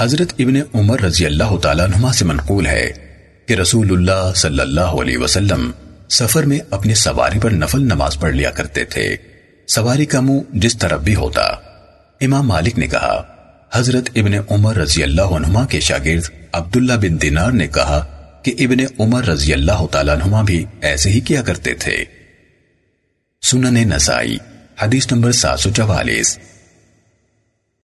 حضرت ابن عمر رضی اللہ تعالیٰ عنہ سے منقول ہے کہ رسول اللہ صلی اللہ علیہ وسلم سفر میں اپنی سواری پر نفل نماز پڑھ لیا کرتے تھے۔ سواری کا منہ جس طرف بھی ہوتا۔ امام مالک نے کہا، حضرت ابن عمر رضی اللہ عنہ کے شاگرد عبداللہ بن دینار نے کہا کہ ابن عمر رضی اللہ تعالیٰ نما بھی ایسے ہی کیا کرتے تھے۔ سنن نسائی، حدیث نمبر سات سو چوالیس۔